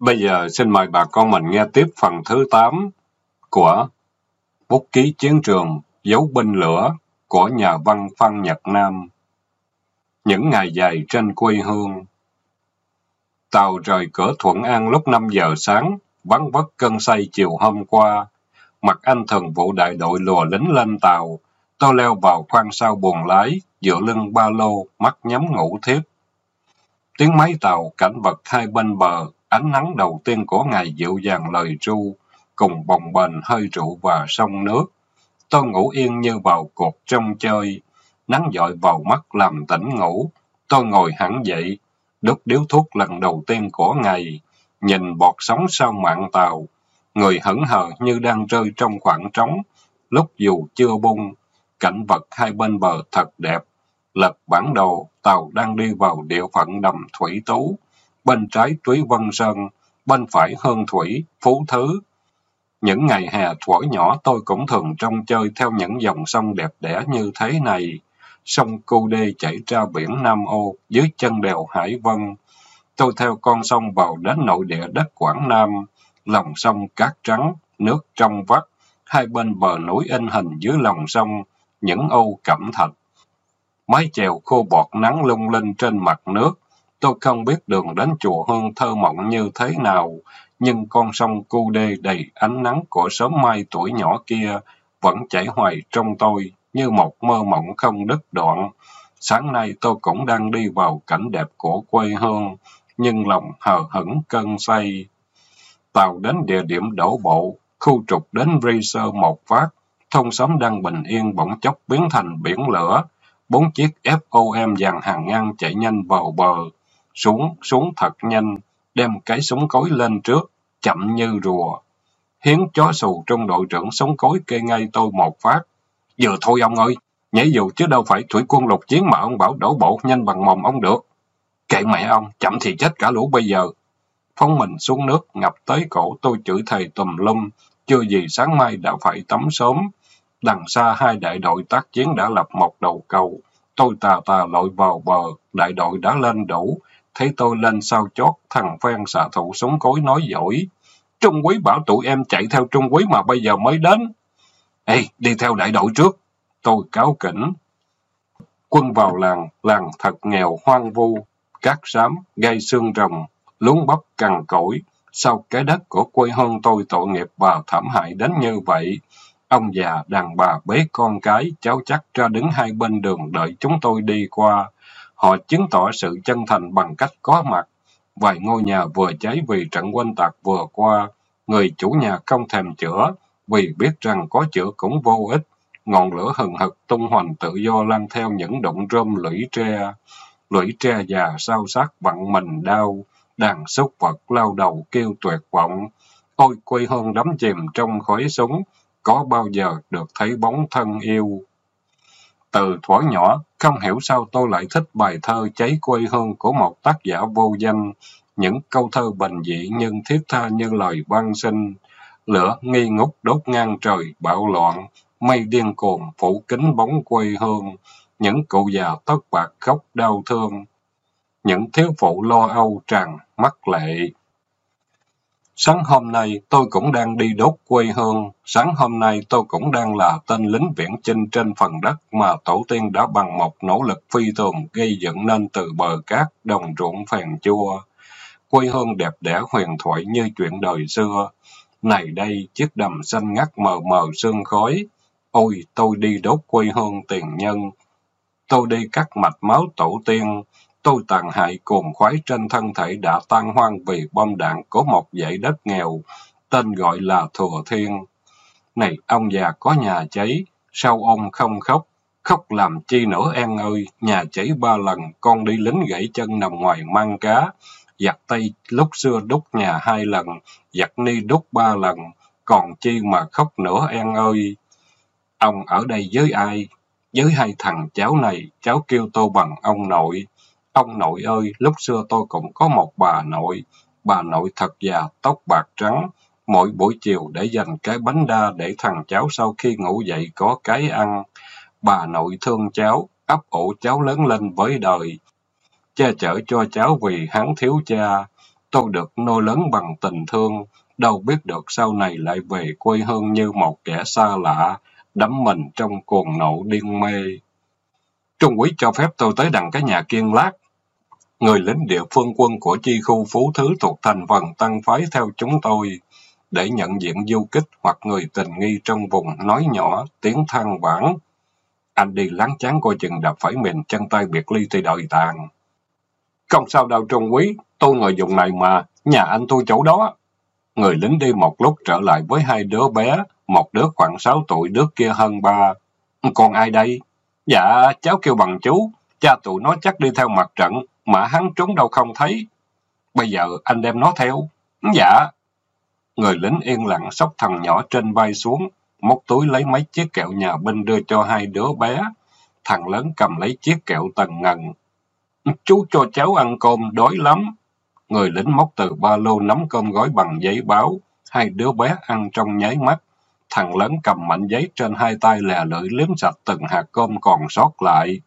Bây giờ xin mời bà con mình nghe tiếp phần thứ 8 của Bút ký chiến trường Dấu binh lửa của nhà văn Phan Nhật Nam. Những ngày dài trên quê hương Tàu rời cửa Thuận An lúc 5 giờ sáng, vắng vất cơn say chiều hôm qua. Mặt anh thường vụ đại đội lùa lính lên tàu. Tôi leo vào khoang sau buồng lái, dựa lưng ba lô, mắt nhắm ngủ thiếp. Tiếng máy tàu, cảnh vật hai bên bờ, ánh nắng đầu tiên của ngày dịu dàng lời ru, cùng bồng bềnh hơi rượu và sông nước. Tôi ngủ yên như vào cuộc trong chơi, nắng dọi vào mắt làm tỉnh ngủ. Tôi ngồi hẳn dậy, đốt điếu thuốc lần đầu tiên của ngày, nhìn bọt sóng sau mạng tàu, người hững hờ như đang rơi trong khoảng trống, lúc dù chưa bung, cảnh vật hai bên bờ thật đẹp. Lật bản đồ, tàu đang đi vào địa phận đầm Thủy Tú, bên trái Túy Vân Sơn, bên phải Hương Thủy, Phú Thứ. Những ngày hè thuở nhỏ tôi cũng thường trông chơi theo những dòng sông đẹp đẽ như thế này sông Cô Đê chảy ra biển Nam Âu dưới chân đèo Hải Vân. Tôi theo con sông vào đến nội địa đất Quảng Nam, lòng sông cát trắng, nước trong vắt, hai bên bờ núi in hình dưới lòng sông, những ô cẩm thạch. Mái chèo khô bọt nắng lung linh trên mặt nước, tôi không biết đường đến chùa Hương thơ mộng như thế nào, nhưng con sông Cô Đê đầy ánh nắng của sớm mai tuổi nhỏ kia vẫn chảy hoài trong tôi như một mơ mộng không đứt đoạn. Sáng nay tôi cũng đang đi vào cảnh đẹp của quê hương, nhưng lòng hờ hững cơn say. Tàu đến địa điểm đổ bộ, khu trục đến Racer một phát, thông xóm đang bình yên bỗng chốc biến thành biển lửa. Bốn chiếc FOM dàn hàng ngang chạy nhanh vào bờ, xuống, xuống thật nhanh, đem cái súng cối lên trước, chậm như rùa. Hiến chó xù trong đội trưởng súng cối kê ngay tôi một phát, Vừa thôi ông ơi, nhảy dù chứ đâu phải thủy quân lục chiến mà ông bảo đổ bộ nhanh bằng mồm ông được. Kệ mẹ ông, chậm thì chết cả lũ bây giờ. Phóng mình xuống nước, ngập tới cổ tôi chửi thầy tùm lum, chưa gì sáng mai đã phải tắm sớm. Đằng xa hai đại đội tác chiến đã lập một đầu cầu. Tôi tà tà lội vào bờ, đại đội đã lên đủ. Thấy tôi lên sau chót, thằng phan xạ thủ súng cối nói dỗi. Trung quý bảo tụi em chạy theo Trung quý mà bây giờ mới đến. Ê, đi theo đại đội trước. Tôi cáo kỉnh. Quân vào làng, làng thật nghèo hoang vu, cát xám, gây xương rồng, lún bắp cằn cỗi. Sau cái đất của quê hương tôi tội nghiệp và thảm hại đến như vậy. Ông già, đàn bà bế con cái, cháu chắc ra đứng hai bên đường đợi chúng tôi đi qua. Họ chứng tỏ sự chân thành bằng cách có mặt. Vài ngôi nhà vừa cháy vì trận quân tạc vừa qua. Người chủ nhà không thèm chữa, vì biết rằng có chữa cũng vô ích. Ngọn lửa hừng hực tung hoành tự do lan theo những động rơm lũy tre. Lũy tre già sao sắc vặn mình đau, đàn súc vật lao đầu kêu tuyệt vọng. Ôi quê hương đắm chìm trong khói súng, có bao giờ được thấy bóng thân yêu. Từ thuở nhỏ, không hiểu sao tôi lại thích bài thơ cháy quê hương của một tác giả vô danh. Những câu thơ bình dị nhưng thiết tha như lời văn sinh lửa nghi ngút đốt ngang trời bạo loạn, mây điên cuồng phủ kính bóng quê hương, những cụ già tất bạc khóc đau thương, những thiếu phụ lo âu tràn mắt lệ. Sáng hôm nay tôi cũng đang đi đốt quê hương, sáng hôm nay tôi cũng đang là tên lính viễn chinh trên phần đất mà tổ tiên đã bằng một nỗ lực phi thường gây dựng nên từ bờ cát, đồng ruộng phèn chua. Quê hương đẹp đẽ huyền thoại như chuyện đời xưa, này đây, chiếc đầm xanh ngắt mờ mờ sương khói. Ôi, tôi đi đốt quê hương tiền nhân. Tôi đi cắt mạch máu tổ tiên. Tôi tàn hại cuồng khoái trên thân thể đã tan hoang vì bom đạn của một dãy đất nghèo, tên gọi là Thừa Thiên. Này, ông già có nhà cháy, sao ông không khóc? Khóc làm chi nữa em ơi, nhà cháy ba lần, con đi lính gãy chân nằm ngoài mang cá, giặt tay lúc xưa đúc nhà hai lần, giặt ni đúc ba lần, còn chi mà khóc nữa em ơi. Ông ở đây với ai? Với hai thằng cháu này, cháu kêu tôi bằng ông nội. Ông nội ơi, lúc xưa tôi cũng có một bà nội. Bà nội thật già, tóc bạc trắng. Mỗi buổi chiều để dành cái bánh đa để thằng cháu sau khi ngủ dậy có cái ăn. Bà nội thương cháu, ấp ủ cháu lớn lên với đời che chở cho cháu vì hắn thiếu cha. tôi được nuôi lớn bằng tình thương, đâu biết được sau này lại về quê hương như một kẻ xa lạ, đắm mình trong cuồng nộ điên mê. Trung quý cho phép tôi tới đằng cái nhà kiên lát. Người lính địa phương quân của chi khu Phú Thứ thuộc thành phần tăng phái theo chúng tôi, để nhận diện du kích hoặc người tình nghi trong vùng nói nhỏ, tiếng than vãn. Anh đi láng chán coi chừng đập phải mình chân tay biệt ly thì đợi tàn. Không sao đâu Trung quý, tôi người dùng này mà, nhà anh tôi chỗ đó. Người lính đi một lúc trở lại với hai đứa bé, một đứa khoảng 6 tuổi, đứa kia hơn ba. Còn ai đây? Dạ, cháu kêu bằng chú, cha tụi nó chắc đi theo mặt trận, mà hắn trốn đâu không thấy. Bây giờ anh đem nó theo. Dạ. Người lính yên lặng sóc thằng nhỏ trên vai xuống, móc túi lấy mấy chiếc kẹo nhà binh đưa cho hai đứa bé. Thằng lớn cầm lấy chiếc kẹo tầng ngần. Chú cho cháu ăn cơm, đói lắm. Người lính móc từ ba lô nắm cơm gói bằng giấy báo. Hai đứa bé ăn trong nháy mắt. Thằng lớn cầm mảnh giấy trên hai tay lè lưỡi liếm sạch từng hạt cơm còn sót lại.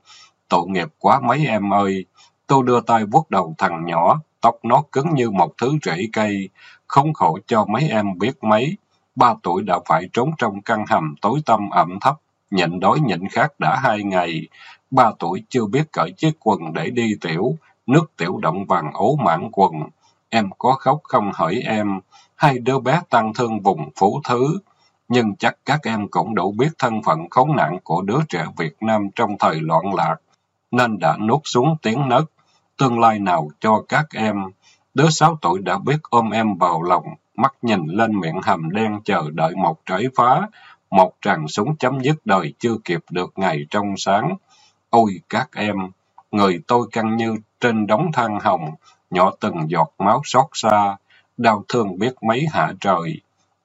Tội nghiệp quá mấy em ơi. Tôi đưa tay vuốt đầu thằng nhỏ, tóc nó cứng như một thứ rễ cây. Không khổ cho mấy em biết mấy. Ba tuổi đã phải trốn trong căn hầm tối tăm ẩm thấp. Nhịn đói nhịn khát đã hai ngày. Ba tuổi chưa biết cởi chiếc quần để đi tiểu. Nước tiểu động vàng ố mãn quần. Em có khóc không hỏi em. Hai đứa bé tăng thương vùng phủ thứ nhưng chắc các em cũng đủ biết thân phận khốn nạn của đứa trẻ Việt Nam trong thời loạn lạc, nên đã nuốt xuống tiếng nấc. Tương lai nào cho các em? Đứa sáu tuổi đã biết ôm em vào lòng, mắt nhìn lên miệng hầm đen chờ đợi một trái phá, một tràng súng chấm dứt đời chưa kịp được ngày trong sáng. Ôi các em, người tôi căng như trên đống than hồng, nhỏ từng giọt máu xót xa, đau thương biết mấy hạ trời.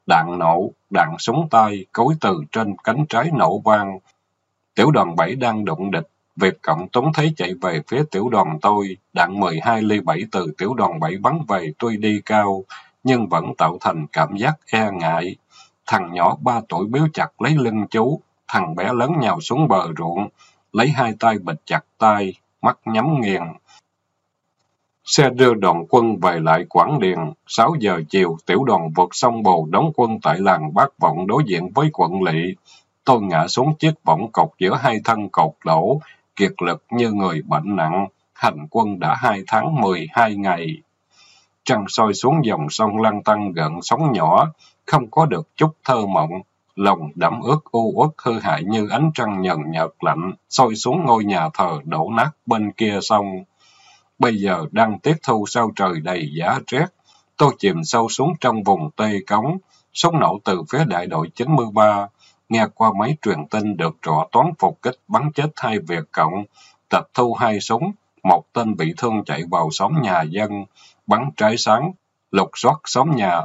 Đạn nổ, đạn súng tay, cối từ trên cánh trái nổ vang. Tiểu đoàn 7 đang đụng địch, Việt Cộng Tuấn thấy chạy về phía tiểu đoàn tôi, đạn 12 ly 7 từ tiểu đoàn 7 bắn về tuy đi cao, nhưng vẫn tạo thành cảm giác e ngại. Thằng nhỏ 3 tuổi biếu chặt lấy lưng chú, thằng bé lớn nhào xuống bờ ruộng, lấy hai tay bịch chặt tay, mắt nhắm nghiền. Xe đưa đoàn quân về lại Quảng Điền. 6 giờ chiều, tiểu đoàn vượt sông Bồ đóng quân tại làng Bát Vọng đối diện với quận lỵ. Tôi ngã xuống chiếc võng cột giữa hai thân cột đổ, kiệt lực như người bệnh nặng. Hành quân đã hai tháng 12 ngày. Trăng soi xuống dòng sông lăn tăng gần sóng nhỏ, không có được chút thơ mộng. Lòng đẫm ướt u uất hư hại như ánh trăng nhần nhợt lạnh, soi xuống ngôi nhà thờ đổ nát bên kia sông. Bây giờ đang tiết thu sau trời đầy giá rét. Tôi chìm sâu xuống trong vùng Tây Cống, súng nổ từ phía đại đội 93. Nghe qua máy truyền tin được rõ toán phục kích bắn chết hai Việt Cộng, tịch thu hai súng, một tên bị thương chạy vào xóm nhà dân, bắn trái sáng, lục soát xóm nhà.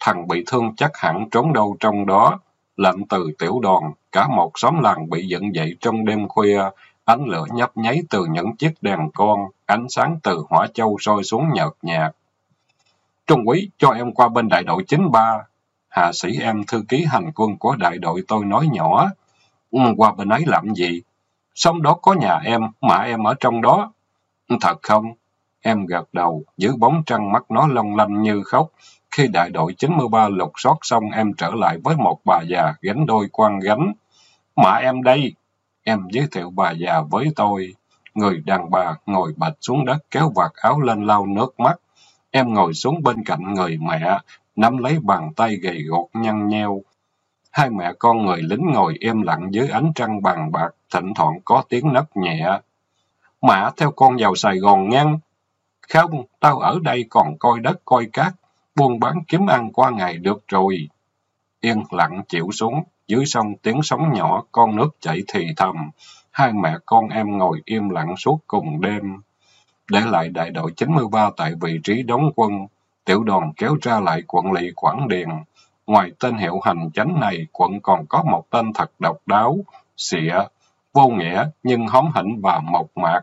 Thằng bị thương chắc hẳn trốn đâu trong đó. Lệnh từ tiểu đoàn, cả một xóm làng bị dựng dậy trong đêm khuya, Ánh lửa nhấp nháy từ những chiếc đèn con, ánh sáng từ hỏa châu sôi xuống nhợt nhạt. Trung quý, cho em qua bên đại đội 93. Hạ sĩ em thư ký hành quân của đại đội tôi nói nhỏ. Ừ, qua bên ấy làm gì? Sống đó có nhà em, mà em ở trong đó. Ừ, thật không? Em gật đầu, giữ bóng trăng mắt nó long lanh như khóc. Khi đại đội 93 lục soát xong em trở lại với một bà già gánh đôi quan gánh. Mà em đây, Em giới thiệu bà già với tôi. Người đàn bà ngồi bạch xuống đất kéo vạt áo lên lau nước mắt. Em ngồi xuống bên cạnh người mẹ, nắm lấy bàn tay gầy gột nhăn nheo. Hai mẹ con người lính ngồi im lặng dưới ánh trăng bàn bạc, thỉnh thoảng có tiếng nấc nhẹ. mã theo con vào Sài Gòn ngang. Không, tao ở đây còn coi đất coi cát, buôn bán kiếm ăn qua ngày được rồi. Yên lặng chịu xuống, dưới sông tiếng sóng nhỏ, con nước chảy thì thầm. Hai mẹ con em ngồi im lặng suốt cùng đêm. Để lại đại đội 93 tại vị trí đóng quân, tiểu đoàn kéo ra lại quận lỵ Quảng Điền. Ngoài tên hiệu hành chánh này, quận còn có một tên thật độc đáo, xịa, vô nghĩa nhưng hóm hỉnh và mộc mạc.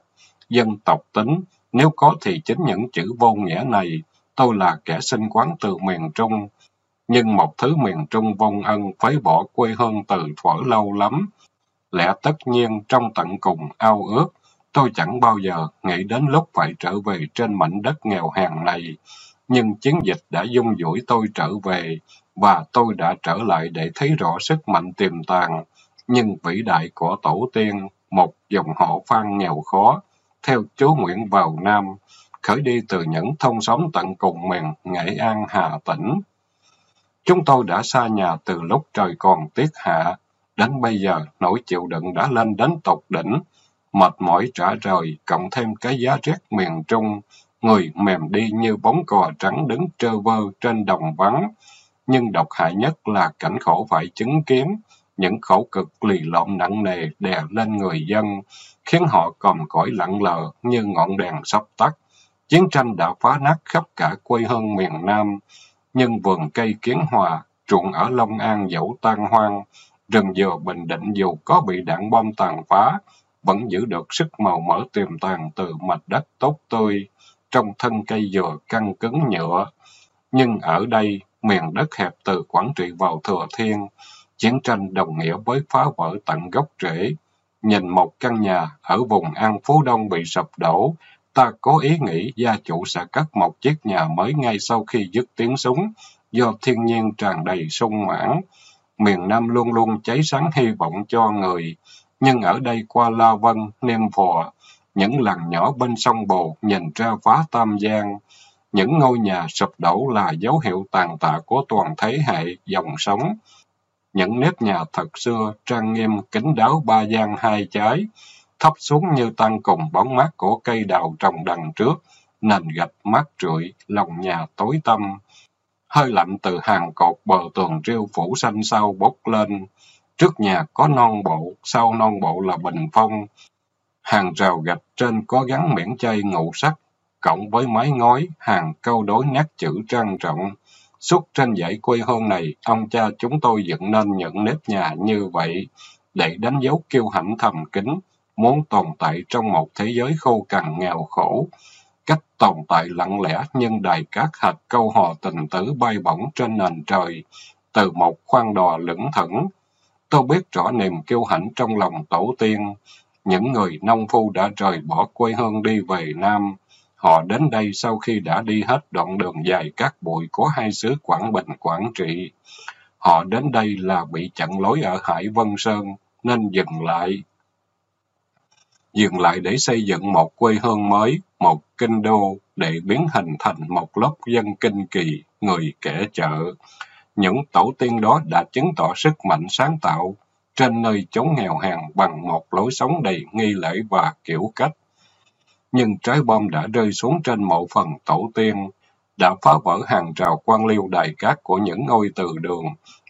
Dân tộc tính, nếu có thì chính những chữ vô nghĩa này. Tôi là kẻ sinh quán từ miền Trung, nhưng một thứ miền Trung vong ân phế bỏ quê hương từ thuở lâu lắm. Lẽ tất nhiên trong tận cùng ao ước, tôi chẳng bao giờ nghĩ đến lúc phải trở về trên mảnh đất nghèo hèn này. nhưng chiến dịch đã dung dũi tôi trở về, và tôi đã trở lại để thấy rõ sức mạnh tiềm tàng, nhưng vĩ đại của tổ tiên, một dòng họ phan nghèo khó, theo chú Nguyễn vào Nam, khởi đi từ những thông xóm tận cùng miền Nghệ An Hà Tĩnh. Chúng tôi đã xa nhà từ lúc trời còn tiết hạ, đến bây giờ nỗi chịu đựng đã lên đến tột đỉnh, mệt mỏi trả rời, cộng thêm cái giá rét miền Trung, người mềm đi như bóng cò trắng đứng trơ vơ trên đồng vắng. Nhưng độc hại nhất là cảnh khổ phải chứng kiến, những khổ cực lì lộn nặng nề đè lên người dân, khiến họ còm cõi lặng lờ như ngọn đèn sắp tắt. Chiến tranh đã phá nát khắp cả quê hương miền Nam, nhưng vườn cây kiến hòa, ruộng ở Long An dẫu tan hoang, rừng dừa Bình Định dù có bị đạn bom tàn phá, vẫn giữ được sức màu mỡ tiềm tàng từ mạch đất tốt tươi, trong thân cây dừa căng cứng nhựa. Nhưng ở đây, miền đất hẹp từ Quảng Trị vào Thừa Thiên, chiến tranh đồng nghĩa với phá vỡ tận gốc rễ. Nhìn một căn nhà ở vùng An Phú Đông bị sập đổ, ta có ý nghĩ gia chủ sẽ cất một chiếc nhà mới ngay sau khi dứt tiếng súng, do thiên nhiên tràn đầy sung mãn. Miền Nam luôn luôn cháy sáng hy vọng cho người, nhưng ở đây qua La Vân, Nêm Phò, những làng nhỏ bên sông Bồ nhìn ra phá tam giang. Những ngôi nhà sụp đổ là dấu hiệu tàn tạ của toàn thế hệ dòng sống. Những nếp nhà thật xưa, trang nghiêm, kính đáo ba gian hai trái, thấp xuống như tăng cùng bóng mát của cây đào trồng đằng trước, nền gạch mát rượi, lòng nhà tối tăm. Hơi lạnh từ hàng cột bờ tường rêu phủ xanh sau bốc lên. Trước nhà có non bộ, sau non bộ là bình phong. Hàng rào gạch trên có gắn miễn chay ngụ sắt, cộng với mái ngói, hàng câu đối nét chữ trang trọng. Suốt trên dãy quê hương này, ông cha chúng tôi dựng nên những nếp nhà như vậy, để đánh dấu kiêu hãnh thầm kín, muốn tồn tại trong một thế giới khô cằn nghèo khổ. Cách tồn tại lặng lẽ nhưng đầy các hạt câu hò tình tử bay bổng trên nền trời, từ một khoan đò lững thững. Tôi biết rõ niềm kiêu hãnh trong lòng tổ tiên. Những người nông phu đã rời bỏ quê hương đi về Nam. Họ đến đây sau khi đã đi hết đoạn đường dài cát bụi của hai xứ Quảng Bình, Quảng Trị. Họ đến đây là bị chặn lối ở Hải Vân Sơn, nên dừng lại dừng lại để xây dựng một quê hương mới, một kinh đô để biến hình thành một lớp dân kinh kỳ, người kẻ chợ. Những tổ tiên đó đã chứng tỏ sức mạnh sáng tạo trên nơi chống nghèo hàng bằng một lối sống đầy nghi lễ và kiểu cách. Nhưng trái bom đã rơi xuống trên mộ phần tổ tiên, đã phá vỡ hàng rào quan liêu đài cát của những ngôi từ đường,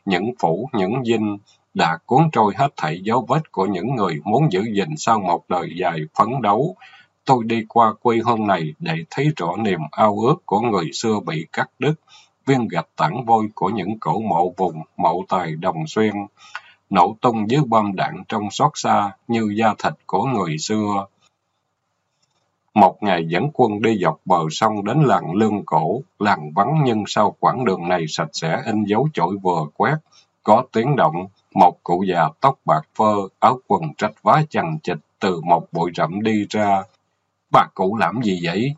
những phủ, những dinh, đã cuốn trôi hết thảy dấu vết của những người muốn giữ gìn sau một đời dài phấn đấu. Tôi đi qua quê hương này để thấy rõ niềm ao ước của người xưa bị cắt đứt, viên gạch tảng vôi của những cổ mộ vùng, mộ tài đồng xuyên, nổ tung dưới bom đạn trong xót xa như da thịt của người xưa. Một ngày dẫn quân đi dọc bờ sông đến làng Lương Cổ, làng vắng nhưng sau quãng đường này sạch sẽ in dấu chổi vừa quét, có tiếng động, một cụ già tóc bạc phơ, áo quần trách vá chằng chịch từ một bụi rậm đi ra. Bà cụ làm gì vậy?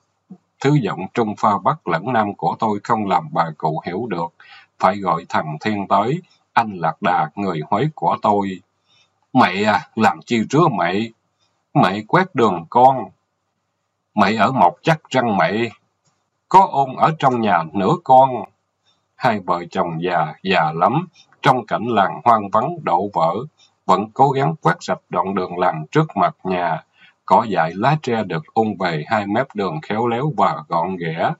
Thứ giọng trung pha bắc lẫn nam của tôi không làm bà cụ hiểu được. Phải gọi thằng Thiên tới, anh Lạc Đà, người Huế của tôi. Mẹ à, làm chi rứa mẹ? Mẹ quét đường con. Mẹ ở một chắc răng mẹ. Có ôn ở trong nhà nữa con. Hai vợ chồng già, già lắm, trong cảnh làng hoang vắng đổ vỡ, vẫn cố gắng quét sạch đoạn đường làng trước mặt nhà. Cỏ dại lá tre được ung về hai mép đường khéo léo và gọn ghẽ.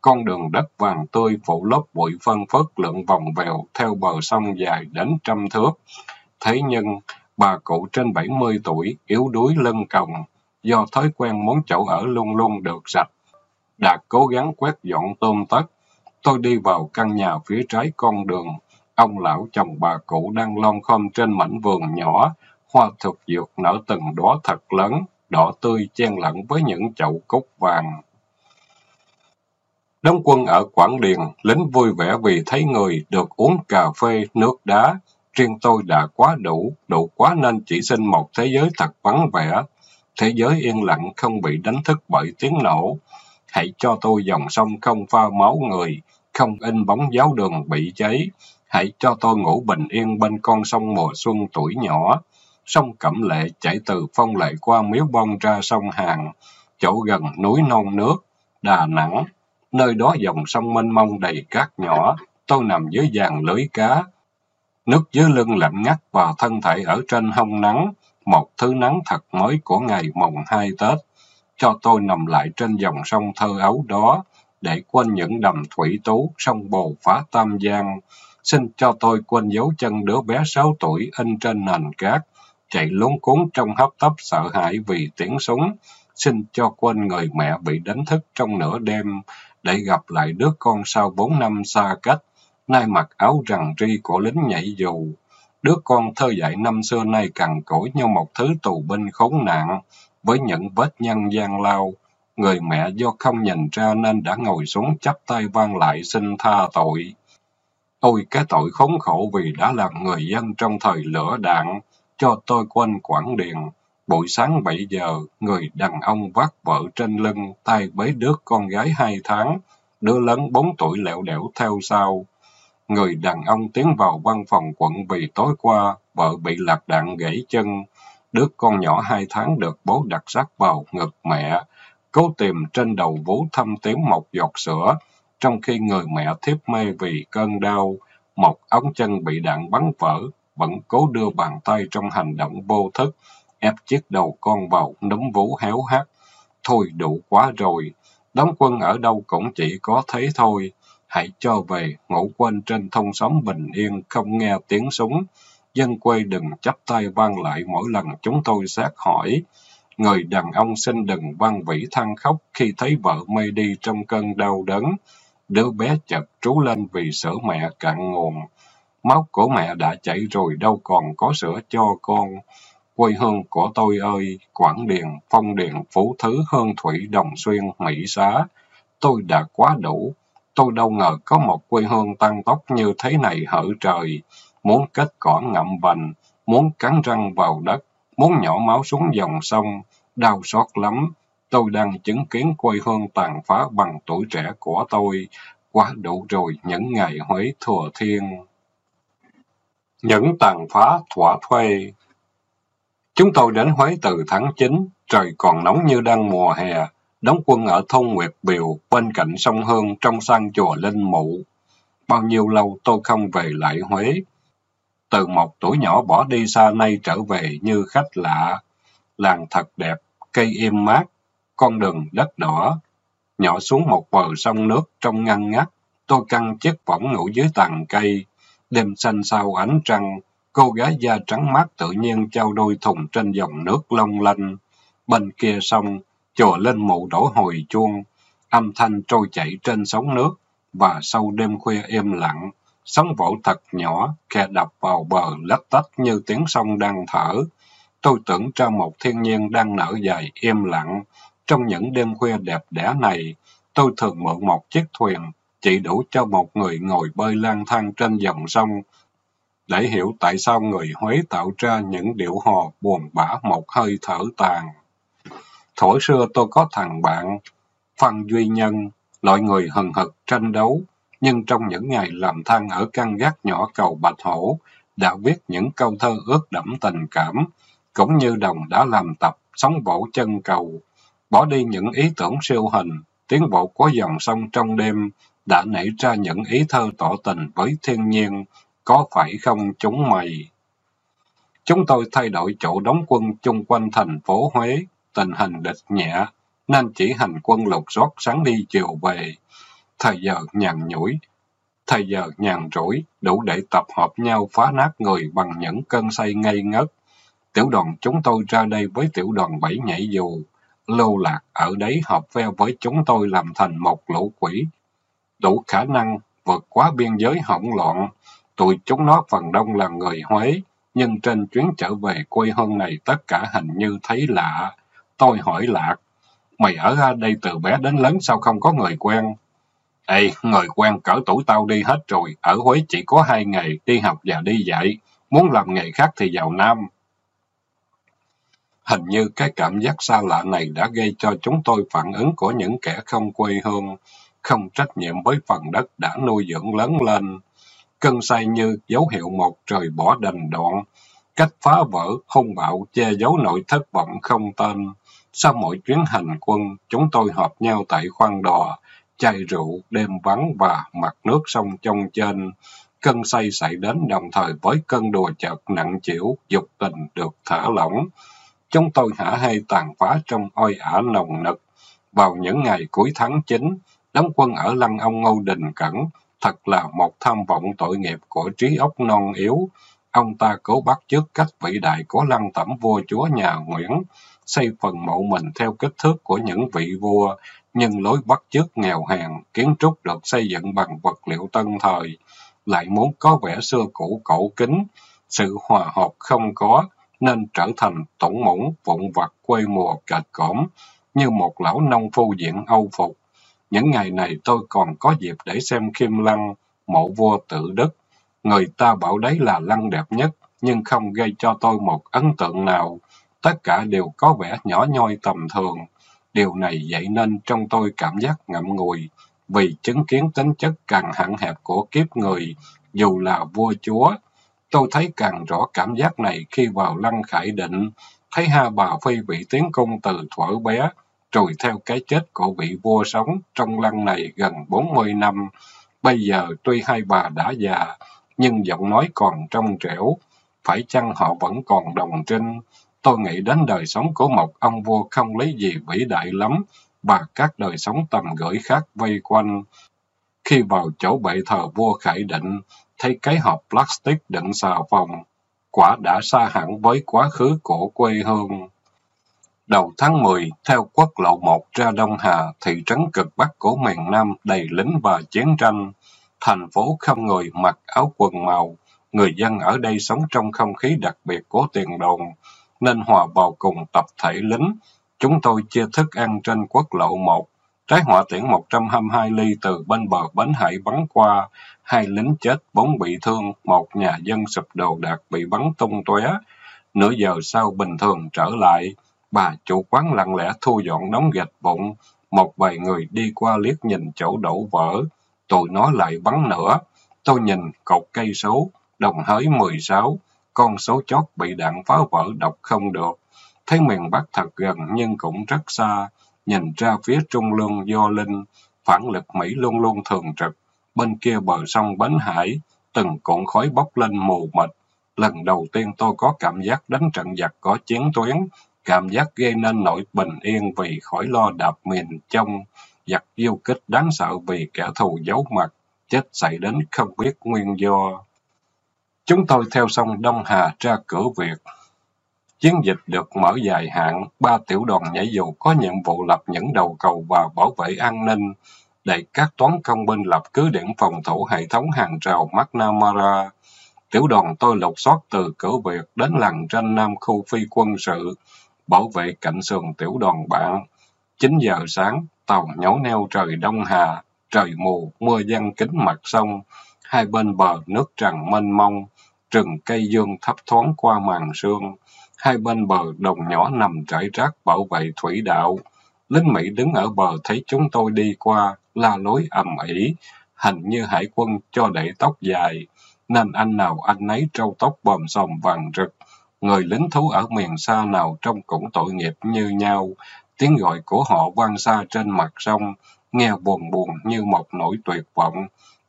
Con đường đất vàng tươi phủ lớp bụi phân phất lượn vòng vèo theo bờ sông dài đến trăm thước. Thế nhưng, bà cụ trên 70 tuổi, yếu đuối lưng còng, do thói quen muốn chỗ ở luôn luôn được sạch. Đạt cố gắng quét dọn tôm tất. Tôi đi vào căn nhà phía trái con đường, Ông lão chồng bà cụ đang lon khom trên mảnh vườn nhỏ, hoa thực dược nở từng đóa thật lớn, đỏ tươi chen lẫn với những chậu cúc vàng. Đóng quân ở Quảng Điền, lính vui vẻ vì thấy người được uống cà phê, nước đá. Riêng tôi đã quá đủ, đủ quá nên chỉ xin một thế giới thật vắng vẻ. Thế giới yên lặng không bị đánh thức bởi tiếng nổ. hãy cho tôi dòng sông không pha máu người, không in bóng giáo đường bị cháy. Hãy cho tôi ngủ bình yên bên con sông mùa xuân tuổi nhỏ. Sông Cẩm Lệ chảy từ phong lệ qua miếu bông ra sông Hàn, chỗ gần núi non nước, Đà Nẵng. Nơi đó dòng sông mênh mông đầy cát nhỏ, tôi nằm dưới dàn lưới cá. Nước dưới lưng lạnh ngắt và thân thể ở trên hông nắng, một thứ nắng thật mới của ngày mồng hai Tết. Cho tôi nằm lại trên dòng sông thơ ấu đó, để quên những đầm thủy tú, sông bồ phá tam giang. Xin cho tôi quên dấu chân đứa bé sáu tuổi in trên nền cát, chạy lúng cuốn trong hấp tấp sợ hãi vì tiếng súng. Xin cho quên người mẹ bị đánh thức trong nửa đêm, để gặp lại đứa con sau bốn năm xa cách, nay mặc áo rằn ri của lính nhảy dù. Đứa con thơ dạy năm xưa nay cằn cỗi như một thứ tù binh khốn nạn, với những vết nhăn gian lao. Người mẹ do không nhìn ra nên đã ngồi xuống chắp tay vang lại xin tha tội. Ôi cái tội khốn khổ vì đã làm người dân trong thời lửa đạn, cho tôi quên Quảng Điền. Buổi sáng 7 giờ, người đàn ông vác vợ trên lưng, tay bế đứa con gái hai tháng, đứa lớn 4 tuổi lẹo đẻo theo sau. Người đàn ông tiến vào văn phòng quận vì tối qua vợ bị lạc đạn gãy chân. Đứa con nhỏ hai tháng được bố đặt sát vào ngực mẹ, cố tìm trên đầu vú thâm tím một giọt sữa, trong khi người mẹ thiếp mê vì cơn đau. Một ống chân bị đạn bắn vỡ, vẫn cố đưa bàn tay trong hành động vô thức, ép chiếc đầu con vào núm vú héo hắt. Thôi đủ quá rồi, đóng quân ở đâu cũng chỉ có thế thôi. Hãy cho về, ngủ quên trên thông xóm bình yên, không nghe tiếng súng. Dân quê đừng chấp tay vang lại mỗi lần chúng tôi xét hỏi. Người đàn ông xin đừng vang vĩ than khóc khi thấy vợ mê đi trong cơn đau đớn. Đứa bé chợt trú lên vì sữa mẹ cạn nguồn. Máu của mẹ đã chảy rồi đâu còn có sữa cho con. Quê hương của tôi ơi, Quảng Điền, Phong Điền, Phú Thứ, Hương Thủy, Đồng Xuyên, Mỹ Xá. Tôi đã quá đủ. Tôi đâu ngờ có một quê hương tăng tốc như thế này hở trời. Muốn kết cỏ ngậm vành, muốn cắn răng vào đất, muốn nhỏ máu xuống dòng sông. Đau xót lắm. Tôi đang chứng kiến quê hương tàn phá bằng tuổi trẻ của tôi. Quá đủ rồi những ngày Huế thừa thiên. Những tàn phá thỏa thuê Chúng tôi đến Huế từ tháng 9, trời còn nóng như đang mùa hè, đóng quân ở thôn Nguyệt Biều, bên cạnh sông Hương trong sang chùa Linh Mụ. Bao nhiêu lâu tôi không về lại Huế. Từ một tuổi nhỏ bỏ đi xa nay trở về như khách lạ. Làng thật đẹp, cây im mát, con đường đất đỏ. Nhỏ xuống một bờ sông nước trong ngăn ngắt, tôi căng chiếc võng ngủ dưới tàn cây. Đêm xanh sao ánh trăng, Cô gái da trắng mát tự nhiên trao đôi thùng trên dòng nước long lanh. Bên kia sông, chùa lên mụ đổ hồi chuông, âm thanh trôi chảy trên sóng nước, và sau đêm khuya êm lặng, sóng vỗ thật nhỏ, khe đập vào bờ lách tách như tiếng sông đang thở. Tôi tưởng ra một thiên nhiên đang nở dài im lặng. Trong những đêm khuya đẹp đẽ này, tôi thường mượn một chiếc thuyền, chỉ đủ cho một người ngồi bơi lang thang trên dòng sông, để hiểu tại sao người Huế tạo ra những điệu hò buồn bã một hơi thở tàn. Thổi xưa tôi có thằng bạn, Phan Duy Nhân, loại người hừng hực tranh đấu, nhưng trong những ngày làm than ở căn gác nhỏ cầu Bạch Hổ, đã viết những câu thơ ướt đẫm tình cảm, cũng như đồng đã làm tập sóng vỗ chân cầu, bỏ đi những ý tưởng siêu hình, tiến bộ của dòng sông trong đêm, đã nảy ra những ý thơ tỏ tình với thiên nhiên, có phải không chúng mày? Chúng tôi thay đổi chỗ đóng quân chung quanh thành phố Huế, tình hình địch nhẹ, nên chỉ hành quân lục soát sáng đi chiều về. Thời giờ nhàn nhủi, thời giờ nhàn rỗi, đủ để tập hợp nhau phá nát người bằng những cơn say ngây ngất. Tiểu đoàn chúng tôi ra đây với tiểu đoàn bảy nhảy dù, lưu lạc ở đấy hợp veo với chúng tôi làm thành một lũ quỷ, đủ khả năng vượt quá biên giới hỗn loạn, Tụi chúng nó phần đông là người Huế, nhưng trên chuyến trở về quê hương này tất cả hình như thấy lạ. Tôi hỏi Lạc, mày ở đây từ bé đến lớn sao không có người quen? Ê, người quen cỡ tuổi tao đi hết rồi, ở Huế chỉ có hai nghề, đi học và đi dạy. Muốn làm nghề khác thì vào Nam. Hình như cái cảm giác xa lạ này đã gây cho chúng tôi phản ứng của những kẻ không quê hương, không trách nhiệm với phần đất đã nuôi dưỡng lớn lên. Cơn say như dấu hiệu một trời bỏ đành đoạn, cách phá vỡ, hung bạo, che giấu nội thất vọng không tên. Sau mỗi chuyến hành quân, chúng tôi họp nhau tại khoang đò, chai rượu, đêm vắng và mặt nước sông trong trên. Cơn say xảy đến đồng thời với cơn đùa chợt nặng chịu, dục tình được thả lỏng. Chúng tôi hả hay tàn phá trong oi ả nồng nực. Vào những ngày cuối tháng 9, đóng quân ở Lăng Ông Ngô Đình Cẩn, thật là một tham vọng tội nghiệp của trí óc non yếu. Ông ta cố bắt chước cách vĩ đại của lăng tẩm vua chúa nhà Nguyễn, xây phần mộ mình theo kích thước của những vị vua, nhưng lối bắt chước nghèo hèn, kiến trúc được xây dựng bằng vật liệu tân thời, lại muốn có vẻ xưa cũ cổ kính, sự hòa hợp không có, nên trở thành tổng mũng vụn vặt quê mùa cạch cõm, như một lão nông phu diện Âu phục. Những ngày này tôi còn có dịp để xem Kim Lăng, mộ vua tự đức. Người ta bảo đấy là lăng đẹp nhất, nhưng không gây cho tôi một ấn tượng nào. Tất cả đều có vẻ nhỏ nhoi tầm thường. Điều này dậy nên trong tôi cảm giác ngậm ngùi, vì chứng kiến tính chất càng hạn hẹp của kiếp người, dù là vua chúa. Tôi thấy càng rõ cảm giác này khi vào lăng khải định, thấy hai bà phi vị tiến công từ thuở bé, rồi theo cái chết của vị vua sống trong lăng này gần 40 năm. Bây giờ tuy hai bà đã già, nhưng giọng nói còn trong trẻo. Phải chăng họ vẫn còn đồng trinh? Tôi nghĩ đến đời sống của một ông vua không lấy gì vĩ đại lắm, và các đời sống tầm gửi khác vây quanh. Khi vào chỗ bệ thờ vua Khải Định, thấy cái hộp plastic đựng xà phòng, quả đã xa hẳn với quá khứ của quê hương. Đầu tháng 10, theo quốc lộ 1 ra Đông Hà, thị trấn cực Bắc của miền Nam đầy lính và chiến tranh. Thành phố không người mặc áo quần màu, người dân ở đây sống trong không khí đặc biệt của tiền đồn, nên hòa vào cùng tập thể lính. Chúng tôi chia thức ăn trên quốc lộ 1. Trái hỏa tiễn 122 ly từ bên bờ bến hải bắn qua, hai lính chết, bốn bị thương, một nhà dân sụp đồ đạc bị bắn tung tóe. Nửa giờ sau bình thường trở lại, Bà chủ quán lặng lẽ thu dọn đống gạch vụn, một vài người đi qua liếc nhìn chỗ đổ vỡ, tụi nó lại bắn nữa. Tôi nhìn cột cây số, đồng hới 16, con số chót bị đạn phá vỡ đọc không được. Thấy miền Bắc thật gần nhưng cũng rất xa, nhìn ra phía Trung Lương Do Linh, phản lực Mỹ luôn luôn thường trực. Bên kia bờ sông Bến Hải, từng cuộn khói bốc lên mù mịt. Lần đầu tiên tôi có cảm giác đánh trận giặc có chiến tuyến, cảm giác gây nên nỗi bình yên vì khỏi lo đạp miền trong, giặc yêu kích đáng sợ vì kẻ thù giấu mặt, chết xảy đến không biết nguyên do. Chúng tôi theo sông Đông Hà ra cửa Việt. Chiến dịch được mở dài hạn, ba tiểu đoàn nhảy dù có nhiệm vụ lập những đầu cầu và bảo vệ an ninh, để các toán công binh lập cứ điểm phòng thủ hệ thống hàng rào McNamara. Tiểu đoàn tôi lục soát từ cửa Việt đến làng tranh Nam khu phi quân sự, bảo vệ cạnh sườn tiểu đoàn bạn. 9 giờ sáng, tàu nhổ neo trời Đông Hà, trời mù, mưa giăng kính mặt sông, hai bên bờ nước tràn mênh mông, rừng cây dương thấp thoáng qua màn sương, hai bên bờ đồng nhỏ nằm trải rác bảo vệ thủy đạo. Lính Mỹ đứng ở bờ thấy chúng tôi đi qua, la lối ầm ĩ, hình như hải quân cho để tóc dài, nên anh nào anh nấy trâu tóc bòm sòm vàng rực, Người lính thú ở miền xa nào trông cũng tội nghiệp như nhau. Tiếng gọi của họ vang xa trên mặt sông, nghe buồn buồn như một nỗi tuyệt vọng.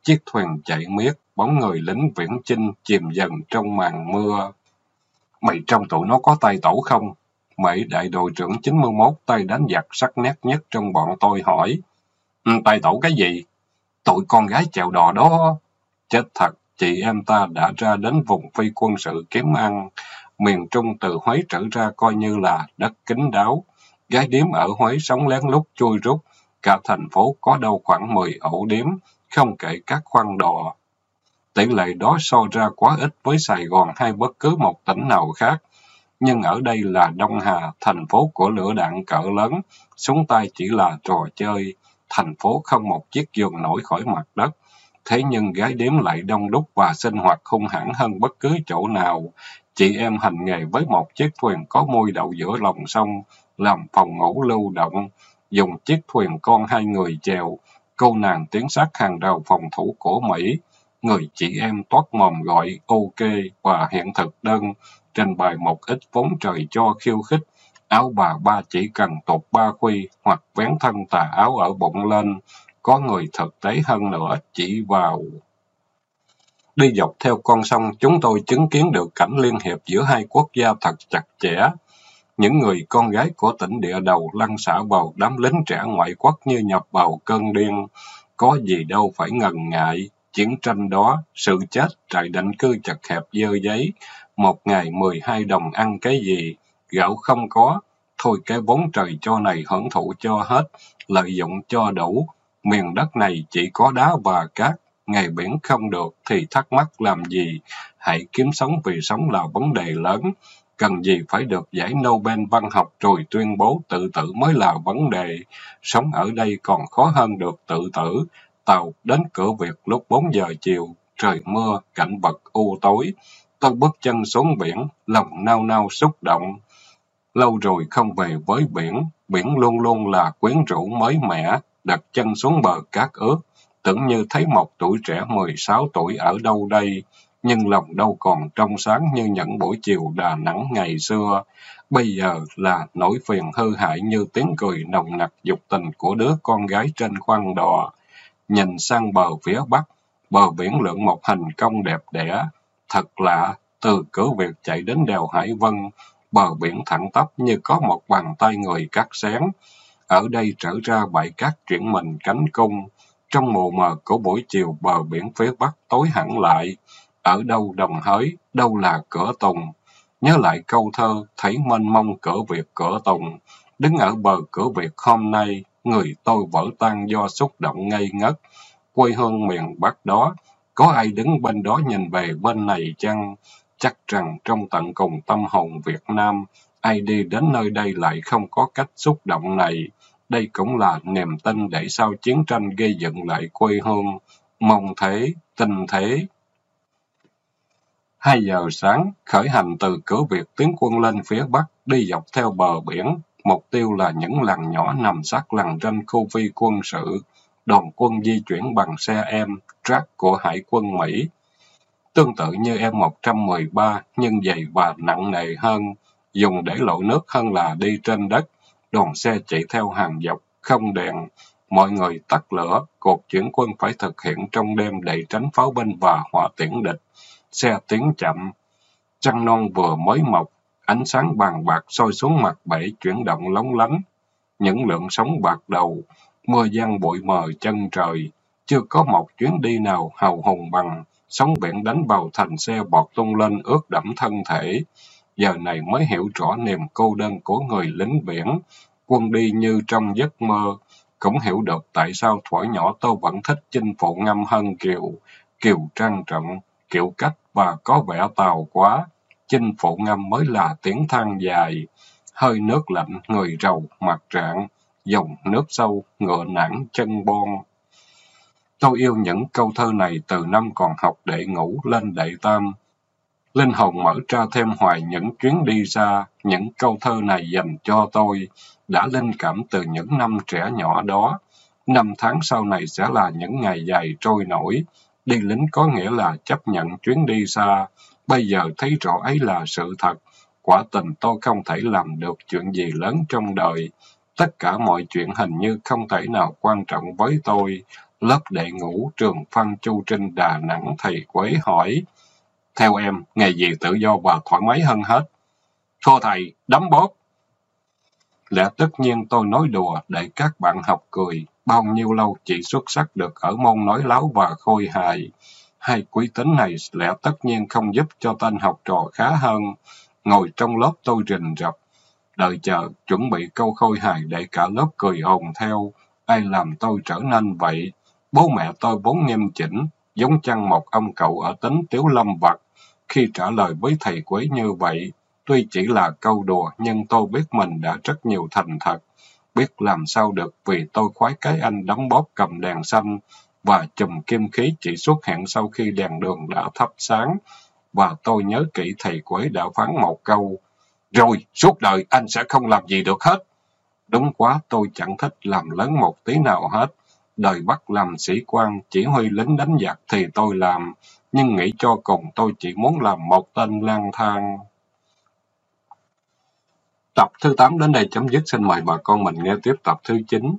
Chiếc thuyền chạy miết, bóng người lính viễn chinh chìm dần trong màn mưa. Mày trong tụi nó có tay tổ không? mày đại đội trưởng 91 tay đánh giặc sắc nét nhất trong bọn tôi hỏi. Ừ, tay tổ cái gì? Tụi con gái chèo đò đó. Chết thật, chị em ta đã ra đến vùng phi quân sự kiếm ăn miền Trung từ Huế trở ra coi như là đất kín đáo. Gái điếm ở Huế sống lén lút chui rút, cả thành phố có đâu khoảng 10 ổ điếm, không kể các khoang đò. Tỷ lệ đó so ra quá ít với Sài Gòn hay bất cứ một tỉnh nào khác. Nhưng ở đây là Đông Hà, thành phố của lửa đạn cỡ lớn, súng tay chỉ là trò chơi. Thành phố không một chiếc giường nổi khỏi mặt đất. Thế nhưng gái điếm lại đông đúc và sinh hoạt hung hãn hơn bất cứ chỗ nào chị em hành nghề với một chiếc thuyền có môi đậu giữa lòng sông, làm phòng ngủ lưu động, dùng chiếc thuyền con hai người chèo. Cô nàng tiến sát hàng đầu phòng thủ của Mỹ. Người chị em toát mồm gọi ok và hiện thực đơn, trình bày một ít vốn trời cho khiêu khích. Áo bà ba chỉ cần tột ba khuy hoặc vén thân tà áo ở bụng lên. Có người thực tế hơn nữa chỉ vào Đi dọc theo con sông, chúng tôi chứng kiến được cảnh liên hiệp giữa hai quốc gia thật chặt chẽ. Những người con gái của tỉnh địa đầu lăn xả vào đám lính trẻ ngoại quốc như nhập vào cơn điên. Có gì đâu phải ngần ngại. Chiến tranh đó, sự chết, trại định cư chật hẹp dơ giấy. Một ngày mười hai đồng ăn cái gì? Gạo không có. Thôi cái vốn trời cho này hưởng thụ cho hết, lợi dụng cho đủ. Miền đất này chỉ có đá và cát, ngày biển không được thì thắc mắc làm gì? Hãy kiếm sống vì sống là vấn đề lớn. Cần gì phải được giải Nobel văn học rồi tuyên bố tự tử mới là vấn đề. Sống ở đây còn khó hơn được tự tử. Tàu đến cửa Việt lúc 4 giờ chiều, trời mưa, cảnh vật u tối. Tôi bước chân xuống biển, lòng nao nao xúc động. Lâu rồi không về với biển, biển luôn luôn là quyến rũ mới mẻ, đặt chân xuống bờ cát ướt, tưởng như thấy một tuổi trẻ 16 tuổi ở đâu đây, nhưng lòng đâu còn trong sáng như những buổi chiều Đà Nẵng ngày xưa. Bây giờ là nỗi phiền hư hại như tiếng cười nồng nặc dục tình của đứa con gái trên khoang đò. Nhìn sang bờ phía bắc, bờ biển lượng một hình công đẹp đẽ. Thật lạ, từ cửa Việt chạy đến đèo Hải Vân, bờ biển thẳng tắp như có một bàn tay người cắt xén. Ở đây trở ra bãi cát chuyển mình cánh cung. Trong mù mờ của buổi chiều bờ biển phía bắc tối hẳn lại. Ở đâu đồng hới, đâu là cửa tùng. Nhớ lại câu thơ, thấy mênh mông cửa Việt cửa tùng. Đứng ở bờ cửa Việt hôm nay, người tôi vỡ tan do xúc động ngây ngất. Quê hương miền Bắc đó, có ai đứng bên đó nhìn về bên này chăng? Chắc rằng trong tận cùng tâm hồn Việt Nam, ai đi đến nơi đây lại không có cách xúc động này. Đây cũng là niềm tin để sau chiến tranh gây dựng lại quê hương. Mong thế, tình thế. Hai giờ sáng, khởi hành từ cửa Việt tiến quân lên phía Bắc, đi dọc theo bờ biển. Mục tiêu là những làng nhỏ nằm sát làng trên khu vi quân sự. Đoàn quân di chuyển bằng xe em, track của Hải quân Mỹ. Tương tự như em-113, nhưng dày và nặng nề hơn, dùng để lội nước hơn là đi trên đất đoàn xe chạy theo hàng dọc, không đèn. Mọi người tắt lửa, cuộc chuyển quân phải thực hiện trong đêm để tránh pháo binh và hỏa tiễn địch. Xe tiến chậm. Trăng non vừa mới mọc, ánh sáng vàng bạc soi xuống mặt bể chuyển động lóng lánh. Những lượng sóng bạc đầu, mưa giăng bụi mờ chân trời. Chưa có một chuyến đi nào hào hùng bằng, sóng biển đánh vào thành xe bọt tung lên ướt đẫm thân thể giờ này mới hiểu rõ niềm cô đơn của người lính biển. Quân đi như trong giấc mơ, cũng hiểu được tại sao thuở nhỏ tôi vẫn thích chinh phụ ngâm hơn kiều. Kiều trang trọng, kiểu cách và có vẻ tào quá. Chinh phụ ngâm mới là tiếng than dài. Hơi nước lạnh, người rầu, mặt trạng, dòng nước sâu, ngựa nản, chân bon. Tôi yêu những câu thơ này từ năm còn học đệ ngũ lên đệ tam. Linh hồn mở ra thêm hoài những chuyến đi xa, những câu thơ này dành cho tôi, đã linh cảm từ những năm trẻ nhỏ đó. Năm tháng sau này sẽ là những ngày dài trôi nổi. Đi lính có nghĩa là chấp nhận chuyến đi xa. Bây giờ thấy rõ ấy là sự thật. Quả tình tôi không thể làm được chuyện gì lớn trong đời. Tất cả mọi chuyện hình như không thể nào quan trọng với tôi. Lớp đệ ngũ trường Phan Chu Trinh Đà Nẵng thầy Quế hỏi. Theo em, nghề gì tự do và thoải mái hơn hết? Thưa thầy, đấm bóp. Lẽ tất nhiên tôi nói đùa để các bạn học cười. Bao nhiêu lâu chỉ xuất sắc được ở môn nói láo và khôi hài. Hai quý tính này lẽ tất nhiên không giúp cho tên học trò khá hơn. Ngồi trong lớp tôi rình rập. Đợi chờ, chuẩn bị câu khôi hài để cả lớp cười ồn theo. Ai làm tôi trở nên vậy? Bố mẹ tôi vốn nghiêm chỉnh, giống chăng một ông cậu ở tính tiếu lâm vật. Khi trả lời với thầy Quế như vậy, tuy chỉ là câu đùa nhưng tôi biết mình đã rất nhiều thành thật. Biết làm sao được vì tôi khoái cái anh đóng bóp cầm đèn xanh và chùm kim khí chỉ xuất hiện sau khi đèn đường đã thắp sáng. và tôi nhớ kỹ thầy Quế đã phán một câu, rồi suốt đời anh sẽ không làm gì được hết. Đúng quá, tôi chẳng thích làm lớn một tí nào hết. Đời bắt làm sĩ quan, chỉ huy lính đánh giặc thì tôi làm, nhưng nghĩ cho cùng tôi chỉ muốn làm một tên lang thang. Tập thứ 8 đến đây chấm dứt. Xin mời bà con mình nghe tiếp tập thứ 9.